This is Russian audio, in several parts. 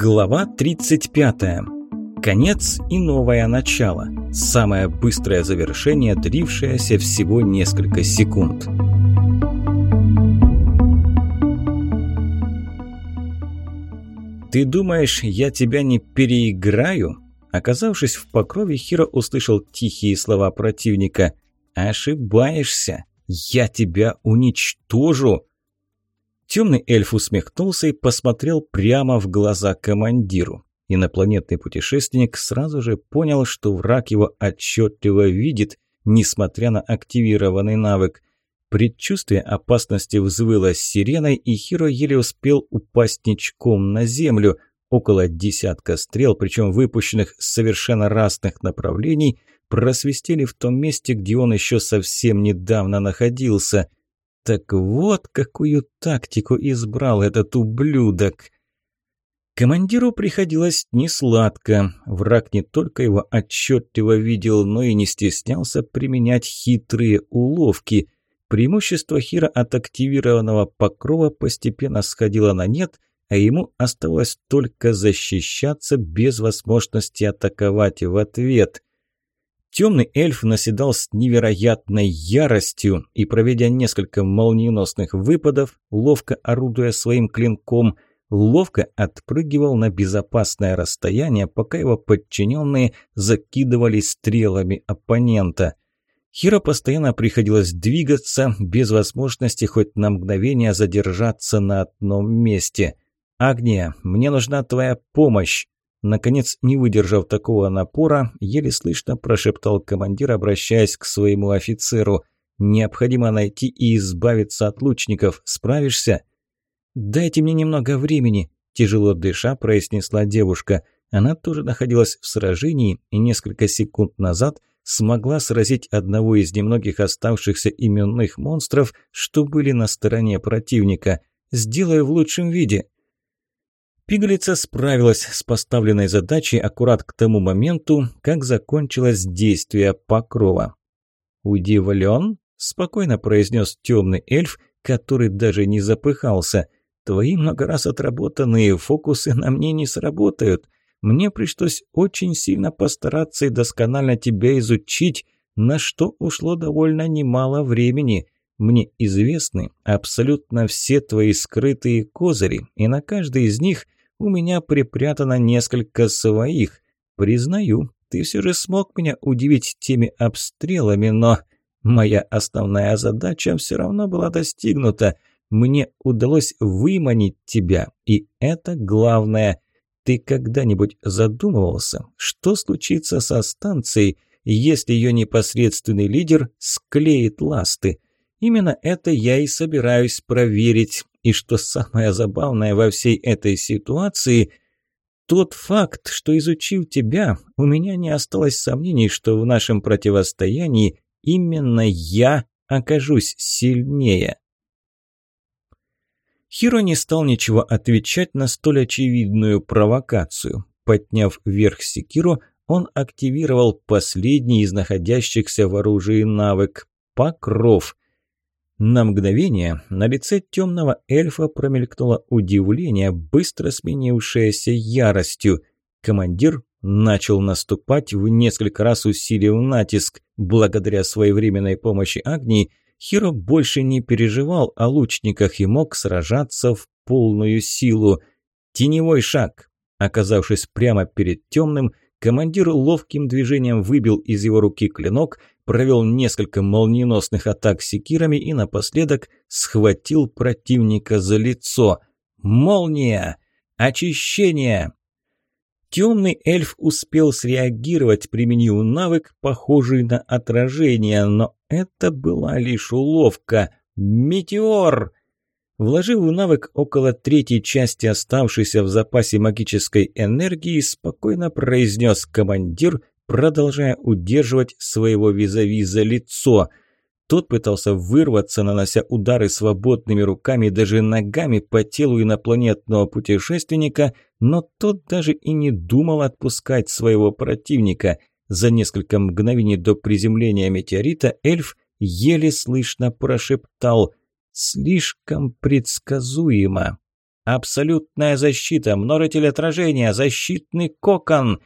Глава 35. Конец и новое начало. Самое быстрое завершение, длившееся всего несколько секунд. «Ты думаешь, я тебя не переиграю?» Оказавшись в покрове, Хиро услышал тихие слова противника. «Ошибаешься! Я тебя уничтожу!» Темный эльф усмехнулся и посмотрел прямо в глаза командиру. Инопланетный путешественник сразу же понял, что враг его отчетливо видит, несмотря на активированный навык. Предчувствие опасности взвыло сиреной, и Хиро еле успел упасть ничком на землю. Около десятка стрел, причем выпущенных с совершенно разных направлений, просвистели в том месте, где он еще совсем недавно находился – так вот, какую тактику избрал этот ублюдок. Командиру приходилось несладко. Враг не только его отчетливо видел, но и не стеснялся применять хитрые уловки. Преимущество Хира от активированного покрова постепенно сходило на нет, а ему оставалось только защищаться без возможности атаковать в ответ. Темный эльф наседал с невероятной яростью и, проведя несколько молниеносных выпадов, ловко орудуя своим клинком, ловко отпрыгивал на безопасное расстояние, пока его подчиненные закидывали стрелами оппонента. Хиро постоянно приходилось двигаться, без возможности хоть на мгновение задержаться на одном месте. «Агния, мне нужна твоя помощь!» Наконец, не выдержав такого напора, еле слышно прошептал командир, обращаясь к своему офицеру. «Необходимо найти и избавиться от лучников. Справишься?» «Дайте мне немного времени», – тяжело дыша произнесла девушка. Она тоже находилась в сражении и несколько секунд назад смогла сразить одного из немногих оставшихся именных монстров, что были на стороне противника. «Сделаю в лучшем виде». Пигалица справилась с поставленной задачей аккурат к тому моменту, как закончилось действие покрова. «Удивлен?» – спокойно произнес темный эльф, который даже не запыхался. «Твои много раз отработанные фокусы на мне не сработают. Мне пришлось очень сильно постараться и досконально тебя изучить, на что ушло довольно немало времени». Мне известны абсолютно все твои скрытые козыри, и на каждый из них – у меня припрятано несколько своих. Признаю, ты все же смог меня удивить теми обстрелами, но моя основная задача все равно была достигнута. Мне удалось выманить тебя, и это главное. Ты когда-нибудь задумывался, что случится со станцией, если ее непосредственный лидер склеит ласты? Именно это я и собираюсь проверить. И что самое забавное во всей этой ситуации, тот факт, что изучив тебя, у меня не осталось сомнений, что в нашем противостоянии именно я окажусь сильнее. Хиро не стал ничего отвечать на столь очевидную провокацию. Подняв вверх секиру, он активировал последний из находящихся в оружии навык – покров. На мгновение на лице темного эльфа промелькнуло удивление, быстро сменившееся яростью. Командир начал наступать, в несколько раз усилив натиск. Благодаря своевременной помощи Агнии, Хиро больше не переживал о лучниках и мог сражаться в полную силу. Теневой шаг. Оказавшись прямо перед темным, командир ловким движением выбил из его руки клинок – провел несколько молниеносных атак секирами и напоследок схватил противника за лицо. «Молния! Очищение!» Темный эльф успел среагировать, применив навык, похожий на отражение, но это была лишь уловка. «Метеор!» Вложив в навык около третьей части оставшейся в запасе магической энергии, спокойно произнес командир, продолжая удерживать своего визави за лицо. Тот пытался вырваться, нанося удары свободными руками даже ногами по телу инопланетного путешественника, но тот даже и не думал отпускать своего противника. За несколько мгновений до приземления метеорита эльф еле слышно прошептал «Слишком предсказуемо». Абсолютная защита, множитель отражения, защитный кокон!»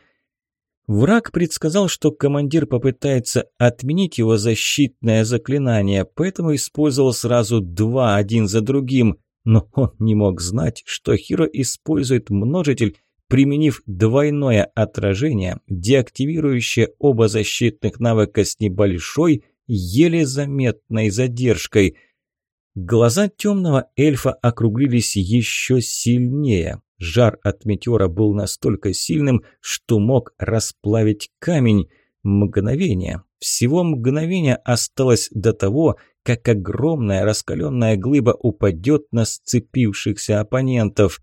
Враг предсказал, что командир попытается отменить его защитное заклинание, поэтому использовал сразу два, один за другим. Но он не мог знать, что Хиро использует множитель, применив двойное отражение, деактивирующее оба защитных навыка с небольшой, еле заметной задержкой – Глаза темного эльфа округлились еще сильнее. Жар от метеора был настолько сильным, что мог расплавить камень. Мгновение, всего мгновение осталось до того, как огромная раскаленная глыба упадет на сцепившихся оппонентов.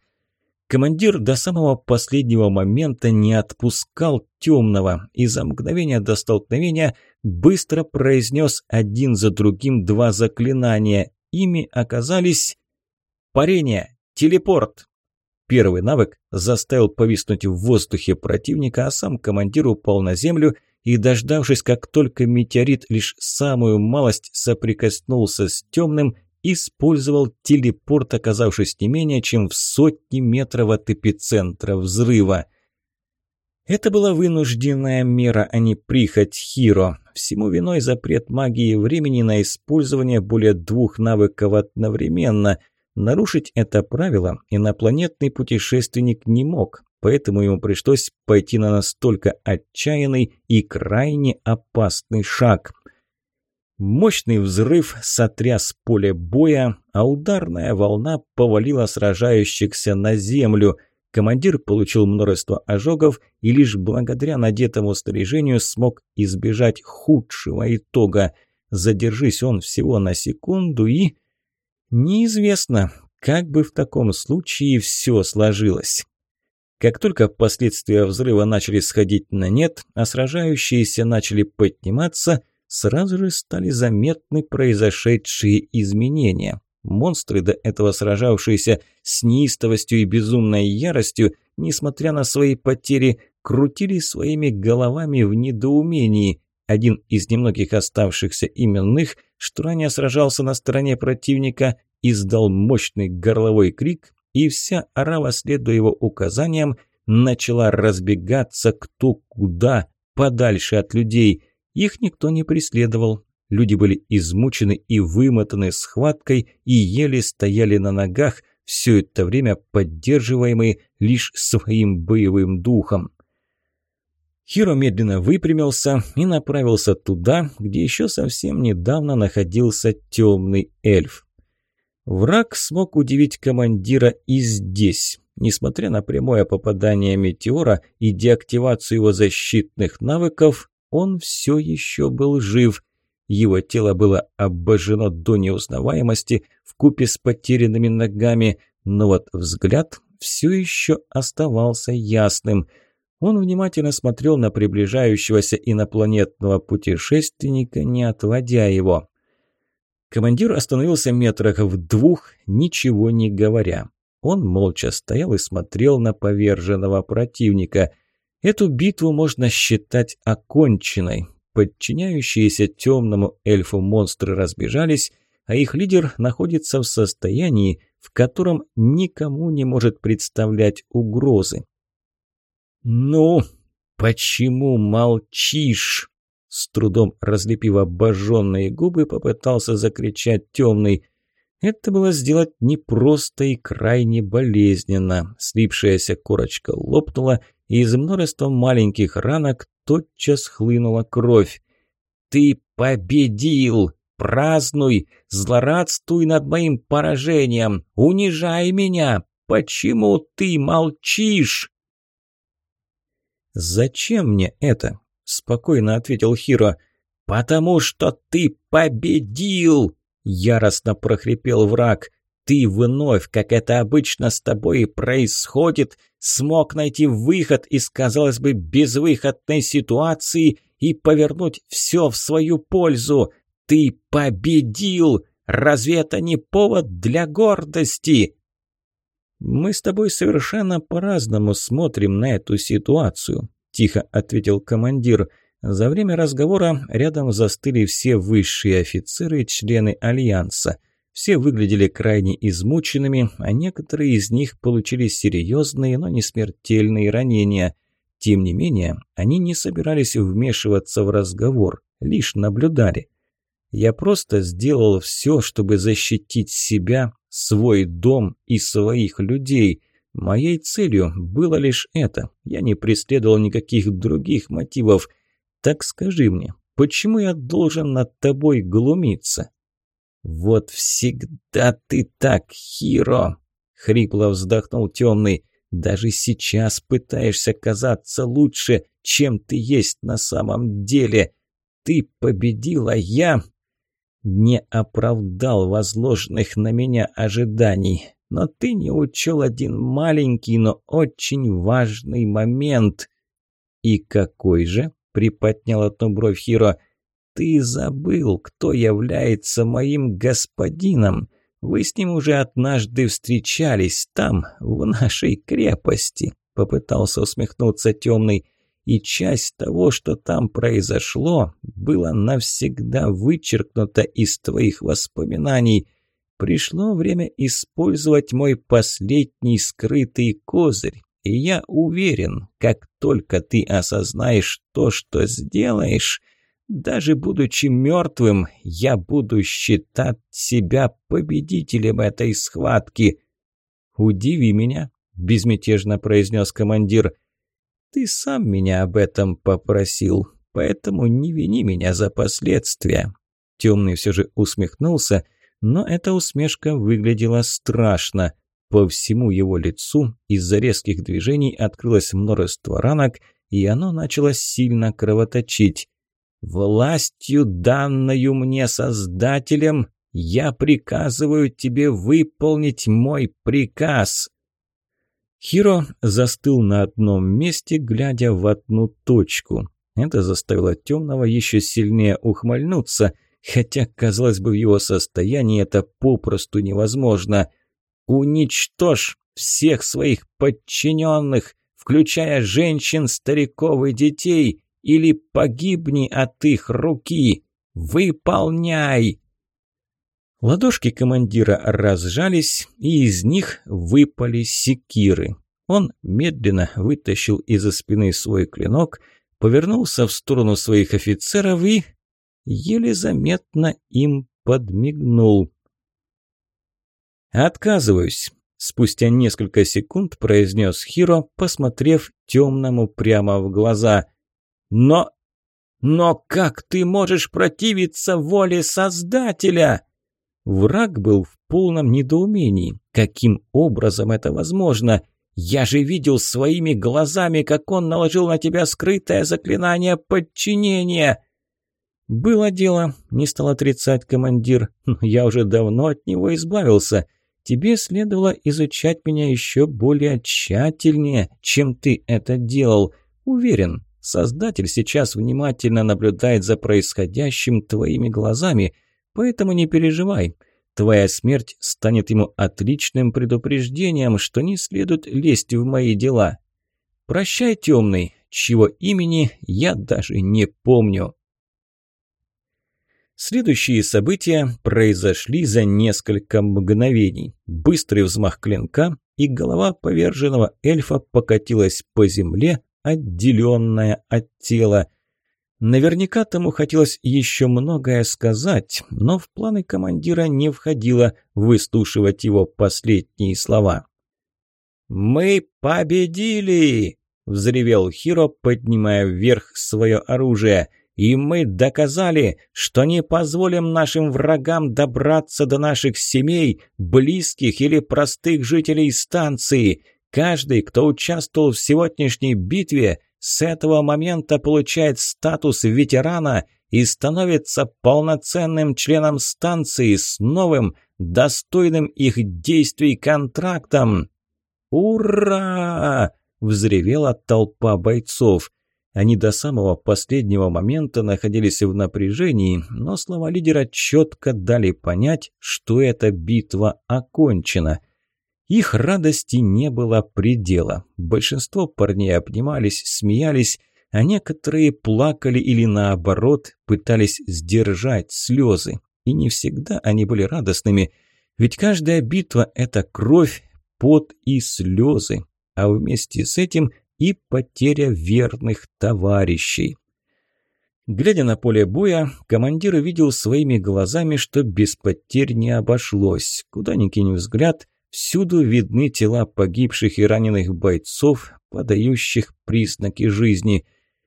Командир до самого последнего момента не отпускал темного и за мгновение до столкновения быстро произнес один за другим два заклинания Ими оказались парение, телепорт. Первый навык заставил повиснуть в воздухе противника, а сам командир упал на землю и, дождавшись, как только метеорит лишь самую малость соприкоснулся с темным, использовал телепорт, оказавшись не менее чем в сотни метров от эпицентра взрыва. Это была вынужденная мера, а не прихоть Хиро. Всему виной запрет магии времени на использование более двух навыков одновременно. Нарушить это правило инопланетный путешественник не мог, поэтому ему пришлось пойти на настолько отчаянный и крайне опасный шаг. Мощный взрыв сотряс поле боя, а ударная волна повалила сражающихся на землю – Командир получил множество ожогов и лишь благодаря надетому снаряжению смог избежать худшего итога. Задержись он всего на секунду и... Неизвестно, как бы в таком случае все сложилось. Как только последствия взрыва начали сходить на нет, а сражающиеся начали подниматься, сразу же стали заметны произошедшие изменения. Монстры, до этого сражавшиеся с неистовостью и безумной яростью, несмотря на свои потери, крутили своими головами в недоумении. Один из немногих оставшихся именных, что ранее сражался на стороне противника, издал мощный горловой крик, и вся орава, следуя его указаниям, начала разбегаться кто куда, подальше от людей. Их никто не преследовал, Люди были измучены и вымотаны схваткой и еле стояли на ногах, все это время поддерживаемые лишь своим боевым духом. Хиро медленно выпрямился и направился туда, где еще совсем недавно находился темный эльф. Враг смог удивить командира и здесь. Несмотря на прямое попадание метеора и деактивацию его защитных навыков, он все еще был жив – его тело было обожжено до неузнаваемости в купе с потерянными ногами, но вот взгляд все еще оставался ясным. Он внимательно смотрел на приближающегося инопланетного путешественника, не отводя его. Командир остановился метрах в двух, ничего не говоря. Он молча стоял и смотрел на поверженного противника. Эту битву можно считать оконченной. Подчиняющиеся темному эльфу монстры разбежались, а их лидер находится в состоянии, в котором никому не может представлять угрозы. «Ну, почему молчишь?» С трудом разлепив обожженные губы, попытался закричать темный. Это было сделать непросто и крайне болезненно. Слипшаяся корочка лопнула, и из множества маленьких ранок тотчас хлынула кровь. «Ты победил! Празднуй! Злорадствуй над моим поражением! Унижай меня! Почему ты молчишь?» «Зачем мне это?» – спокойно ответил Хиро. «Потому что ты победил!» – яростно прохрипел враг. «Ты вновь, как это обычно с тобой происходит, смог найти выход из, казалось бы, безвыходной ситуации и повернуть все в свою пользу. Ты победил! Разве это не повод для гордости?» «Мы с тобой совершенно по-разному смотрим на эту ситуацию», – тихо ответил командир. За время разговора рядом застыли все высшие офицеры и члены Альянса. Все выглядели крайне измученными, а некоторые из них получили серьезные, но не смертельные ранения. Тем не менее, они не собирались вмешиваться в разговор, лишь наблюдали. Я просто сделал все, чтобы защитить себя, свой дом и своих людей. Моей целью было лишь это. Я не преследовал никаких других мотивов. Так скажи мне, почему я должен над тобой глумиться?» «Вот всегда ты так, Хиро!» — хрипло вздохнул темный. «Даже сейчас пытаешься казаться лучше, чем ты есть на самом деле. Ты победила, я не оправдал возложенных на меня ожиданий. Но ты не учел один маленький, но очень важный момент. И какой же? Приподнял одну бровь Хиро. Ты забыл, кто является моим господином. Вы с ним уже однажды встречались там, в нашей крепости. Попытался усмехнуться темный и часть того, что там произошло, было навсегда вычеркнуто из твоих воспоминаний. Пришло время использовать мой последний скрытый козырь, и я уверен, как только ты осознаешь то, что сделаешь, даже будучи мертвым, я буду считать себя победителем этой схватки. «Удиви меня», – безмятежно произнес командир – ты сам меня об этом попросил, поэтому не вини меня за последствия». Темный все же усмехнулся, но эта усмешка выглядела страшно. По всему его лицу из-за резких движений открылось множество ранок, и оно начало сильно кровоточить. «Властью, данную мне Создателем, я приказываю тебе выполнить мой приказ!» Хиро застыл на одном месте, глядя в одну точку. Это заставило темного еще сильнее ухмыльнуться, хотя, казалось бы, в его состоянии это попросту невозможно. «Уничтожь всех своих подчиненных, включая женщин, стариков и детей, или погибни от их руки! Выполняй!» Ладошки командира разжались, и из них выпали секиры. Он медленно вытащил из-за спины свой клинок, повернулся в сторону своих офицеров и еле заметно им подмигнул. «Отказываюсь», – спустя несколько секунд произнес Хиро, посмотрев темному прямо в глаза. «Но... но как ты можешь противиться воле Создателя?» Враг был в полном недоумении. Каким образом это возможно? Я же видел своими глазами, как он наложил на тебя скрытое заклинание подчинения. Было дело, не стал отрицать командир, я уже давно от него избавился. Тебе следовало изучать меня еще более тщательнее, чем ты это делал. Уверен, Создатель сейчас внимательно наблюдает за происходящим твоими глазами – Поэтому не переживай. Твоя смерть станет ему отличным предупреждением, что не следует лезть в мои дела. Прощай, темный, чьего имени я даже не помню. Следующие события произошли за несколько мгновений. Быстрый взмах клинка, и голова поверженного эльфа покатилась по земле, отделенная от тела – Наверняка тому хотелось еще многое сказать, но в планы командира не входило выслушивать его последние слова. «Мы победили!» – взревел Хиро, поднимая вверх свое оружие. «И мы доказали, что не позволим нашим врагам добраться до наших семей, близких или простых жителей станции. Каждый, кто участвовал в сегодняшней битве – с этого момента получает статус ветерана и становится полноценным членом станции с новым, достойным их действий контрактом. «Ура!» – взревела толпа бойцов. Они до самого последнего момента находились в напряжении, но слова лидера четко дали понять, что эта битва окончена – их радости не было предела. Большинство парней обнимались, смеялись, а некоторые плакали или наоборот пытались сдержать слезы. и не всегда они были радостными. Ведь каждая битва – это кровь, пот и слезы, а вместе с этим и потеря верных товарищей. Глядя на поле боя, командир увидел своими глазами, что без потерь не обошлось. Куда ни кинь взгляд, всюду видны тела погибших и раненых бойцов, подающих признаки жизни.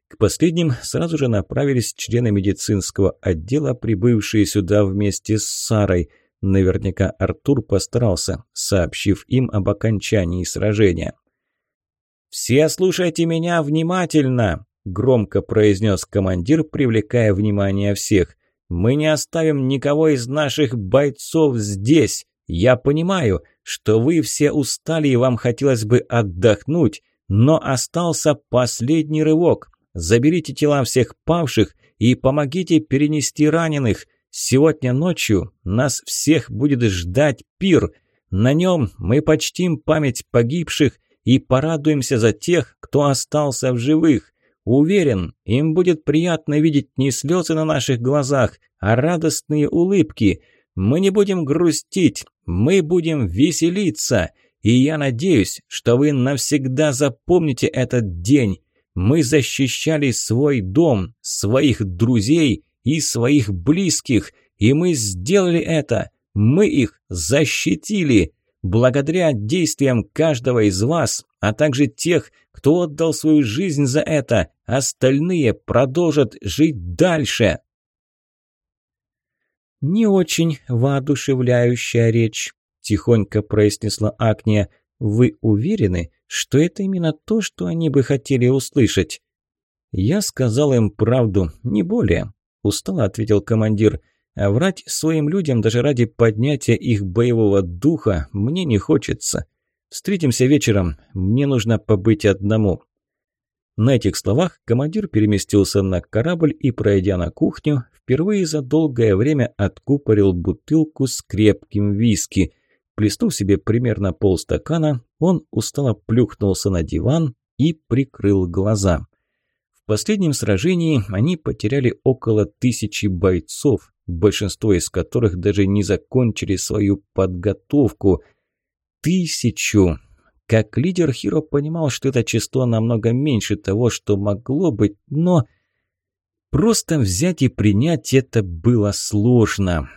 К последним сразу же направились члены медицинского отдела, прибывшие сюда вместе с Сарой. Наверняка Артур постарался, сообщив им об окончании сражения. «Все слушайте меня внимательно!» – громко произнес командир, привлекая внимание всех. «Мы не оставим никого из наших бойцов здесь. Я понимаю, что вы все устали и вам хотелось бы отдохнуть, но остался последний рывок. Заберите тела всех павших и помогите перенести раненых. Сегодня ночью нас всех будет ждать пир. На нем мы почтим память погибших и порадуемся за тех, кто остался в живых. Уверен, им будет приятно видеть не слезы на наших глазах, а радостные улыбки. Мы не будем грустить, мы будем веселиться. И я надеюсь, что вы навсегда запомните этот день. Мы защищали свой дом, своих друзей и своих близких, и мы сделали это. Мы их защитили. Благодаря действиям каждого из вас, а также тех, кто отдал свою жизнь за это, остальные продолжат жить дальше. «Не очень воодушевляющая речь», – тихонько произнесла Акния. «Вы уверены, что это именно то, что они бы хотели услышать?» «Я сказал им правду, не более», – устало ответил командир. А врать своим людям даже ради поднятия их боевого духа мне не хочется. Встретимся вечером, мне нужно побыть одному». На этих словах командир переместился на корабль и, пройдя на кухню, впервые за долгое время откупорил бутылку с крепким виски. Плеснув себе примерно полстакана, он устало плюхнулся на диван и прикрыл глаза. В последнем сражении они потеряли около тысячи бойцов, большинство из которых даже не закончили свою подготовку. Тысячу! Как лидер Хиро понимал, что это число намного меньше того, что могло быть, но просто взять и принять это было сложно.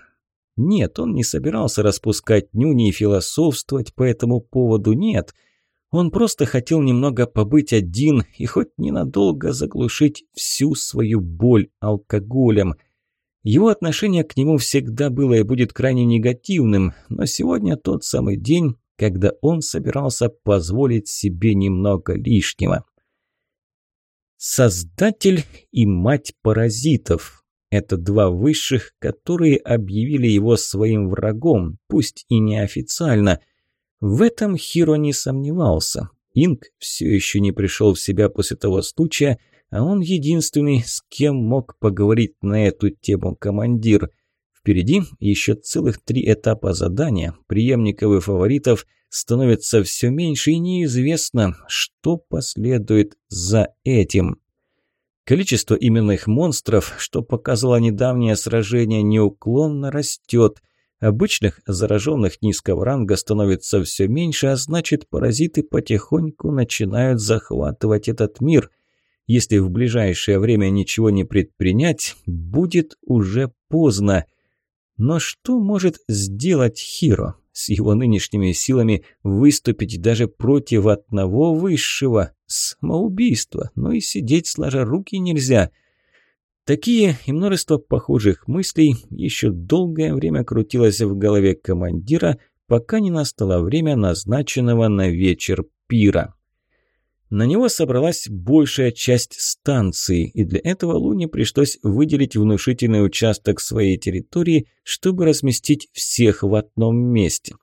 Нет, он не собирался распускать нюни и философствовать по этому поводу, нет. Он просто хотел немного побыть один и хоть ненадолго заглушить всю свою боль алкоголем – его отношение к нему всегда было и будет крайне негативным, но сегодня тот самый день, когда он собирался позволить себе немного лишнего. Создатель и мать паразитов – это два высших, которые объявили его своим врагом, пусть и неофициально. В этом Хиро не сомневался. Инг все еще не пришел в себя после того случая – а он единственный, с кем мог поговорить на эту тему командир. Впереди еще целых три этапа задания, преемников и фаворитов становится все меньше и неизвестно, что последует за этим. Количество именных монстров, что показало недавнее сражение, неуклонно растет. Обычных зараженных низкого ранга становится все меньше, а значит паразиты потихоньку начинают захватывать этот мир – если в ближайшее время ничего не предпринять, будет уже поздно. Но что может сделать Хиро? С его нынешними силами выступить даже против одного высшего? Самоубийство. Но и сидеть сложа руки нельзя. Такие и множество похожих мыслей еще долгое время крутилось в голове командира, пока не настало время назначенного на вечер пира. На него собралась большая часть станции, и для этого Луне пришлось выделить внушительный участок своей территории, чтобы разместить всех в одном месте.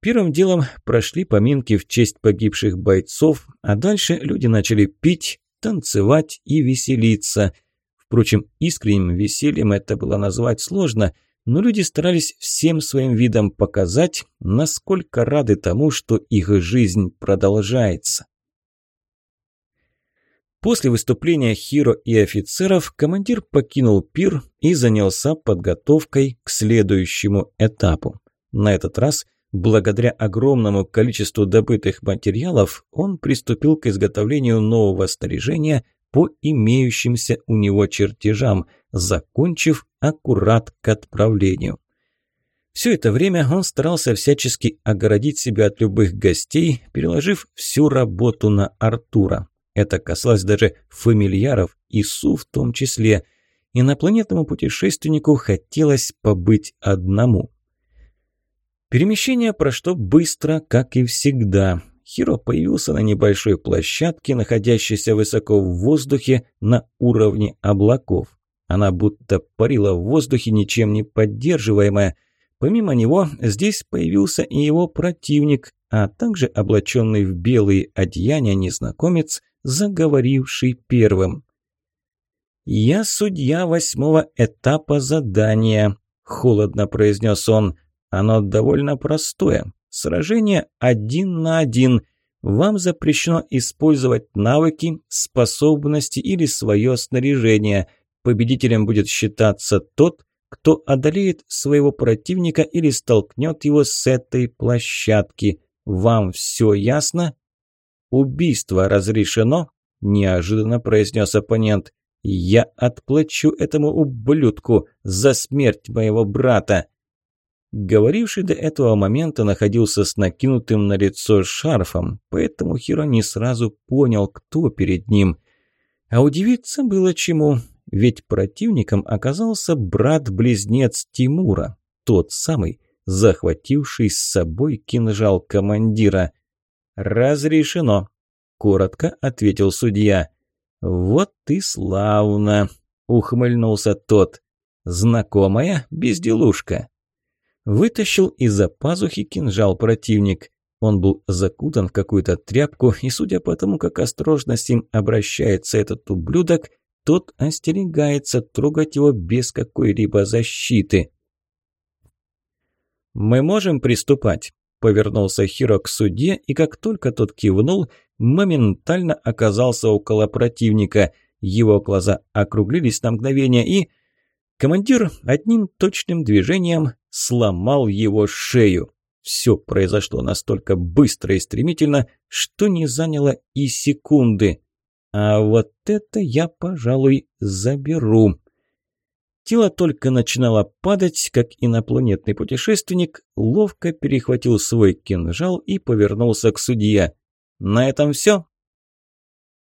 Первым делом прошли поминки в честь погибших бойцов, а дальше люди начали пить, танцевать и веселиться. Впрочем, искренним весельем это было назвать сложно, но люди старались всем своим видом показать, насколько рады тому, что их жизнь продолжается. После выступления Хиро и офицеров командир покинул пир и занялся подготовкой к следующему этапу. На этот раз, благодаря огромному количеству добытых материалов, он приступил к изготовлению нового снаряжения по имеющимся у него чертежам, закончив аккурат к отправлению. Все это время он старался всячески огородить себя от любых гостей, переложив всю работу на Артура. Это касалось даже фамильяров, и Су в том числе. Инопланетному путешественнику хотелось побыть одному. Перемещение прошло быстро, как и всегда. Хиро появился на небольшой площадке, находящейся высоко в воздухе на уровне облаков. Она будто парила в воздухе, ничем не поддерживаемая. Помимо него, здесь появился и его противник, а также облаченный в белые одеяния незнакомец – заговоривший первым. «Я судья восьмого этапа задания», – холодно произнес он. «Оно довольно простое. Сражение один на один. Вам запрещено использовать навыки, способности или свое снаряжение. Победителем будет считаться тот, кто одолеет своего противника или столкнет его с этой площадки. Вам все ясно?» «Убийство разрешено?» – неожиданно произнес оппонент. «Я отплачу этому ублюдку за смерть моего брата!» Говоривший до этого момента находился с накинутым на лицо шарфом, поэтому Хиро не сразу понял, кто перед ним. А удивиться было чему, ведь противником оказался брат-близнец Тимура, тот самый, захвативший с собой кинжал командира – «Разрешено», – коротко ответил судья. «Вот ты славно», – ухмыльнулся тот. «Знакомая безделушка». Вытащил из-за пазухи кинжал противник. Он был закутан в какую-то тряпку, и судя по тому, как осторожно с ним обращается этот ублюдок, тот остерегается трогать его без какой-либо защиты. «Мы можем приступать?» Повернулся Хиро к судье, и как только тот кивнул, моментально оказался около противника. Его глаза округлились на мгновение, и... Командир одним точным движением сломал его шею. Все произошло настолько быстро и стремительно, что не заняло и секунды. А вот это я, пожалуй, заберу. Тело только начинало падать, как инопланетный путешественник ловко перехватил свой кинжал и повернулся к судье. «На этом все?»